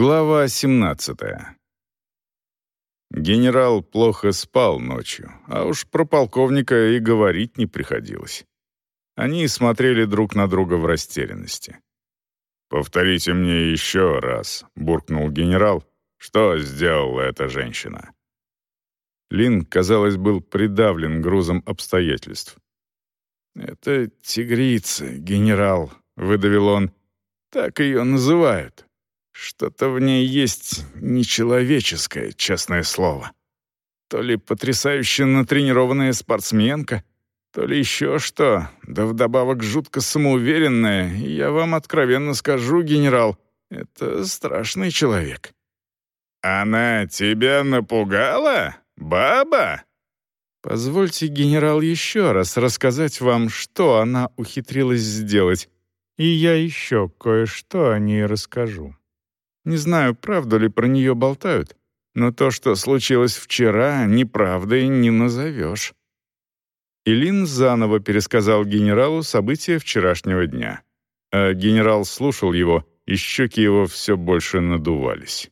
Глава 17. Генерал плохо спал ночью, а уж про полковника и говорить не приходилось. Они смотрели друг на друга в растерянности. «Повторите мне еще раз», — буркнул генерал, — «что сделала эта женщина?» Лин, казалось, был придавлен грузом обстоятельств. «Это тигрица, генерал», — выдавил он. «Так ее называют». Что-то в ней есть нечеловеческое, честное слово. То ли потрясающе натренированная спортсменка, то ли еще что, да вдобавок жутко самоуверенная, я вам откровенно скажу, генерал, это страшный человек. «Она тебя напугала, баба?» Позвольте, генерал, еще раз рассказать вам, что она ухитрилась сделать, и я еще кое-что о ней расскажу. Не знаю, правду ли про нее болтают, но то, что случилось вчера, неправдой не назовешь». Илин заново пересказал генералу события вчерашнего дня. А генерал слушал его, и щеки его все больше надувались.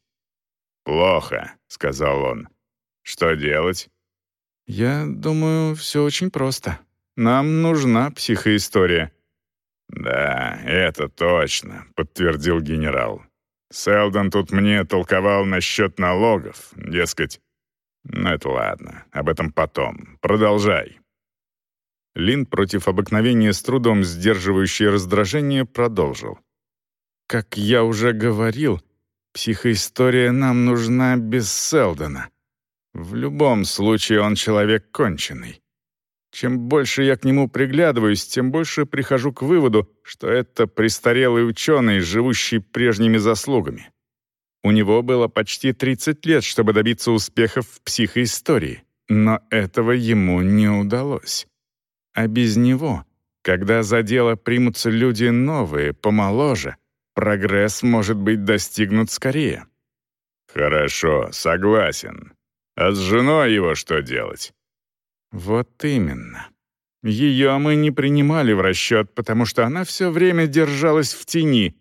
«Плохо», — сказал он. «Что делать?» «Я думаю, все очень просто. Нам нужна психоистория». «Да, это точно», — подтвердил генерал. Селдон тут мне толковал насчет налогов, дескать. Ну это ладно, об этом потом. Продолжай. Лин против обыкновения с трудом сдерживающий раздражение продолжил. Как я уже говорил, психоистория нам нужна без Селдона. В любом случае он человек конченый. Чем больше я к нему приглядываюсь, тем больше прихожу к выводу, что это престарелый ученый, живущий прежними заслугами. У него было почти 30 лет, чтобы добиться успехов в психоистории, но этого ему не удалось. А без него, когда за дело примутся люди новые, помоложе, прогресс может быть достигнут скорее. «Хорошо, согласен. А с женой его что делать?» Вот именно. Ее мы не принимали в расчет, потому что она все время держалась в тени.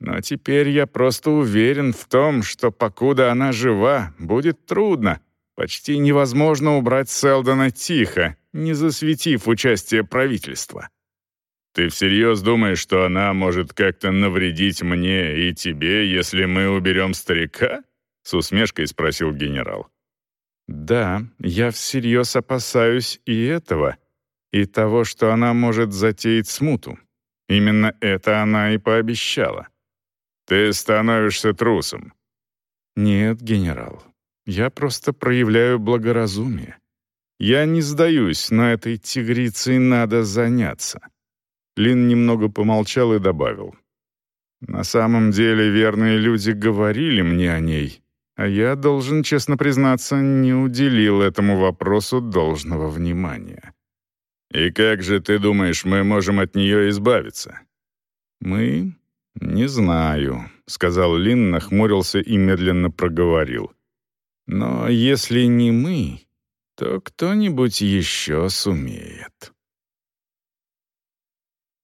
Но теперь я просто уверен в том, что покуда она жива, будет трудно, почти невозможно убрать Селдона тихо, не засветив участие правительства. Ты всерьез думаешь, что она может как-то навредить мне и тебе, если мы уберем старика? С усмешкой спросил генерал. Да, я всерьез опасаюсь и этого, и того, что она может затеять смуту. Именно это она и пообещала. Ты становишься трусом. Нет, генерал, я просто проявляю благоразумие. Я не сдаюсь, но этой тигрицей надо заняться. Лин немного помолчал и добавил. На самом деле верные люди говорили мне о ней, а я, должен честно признаться, не уделил этому вопросу должного внимания. «И как же ты думаешь, мы можем от нее избавиться?» «Мы? Не знаю», — сказал Лин, нахмурился и медленно проговорил. «Но если не мы, то кто-нибудь еще сумеет».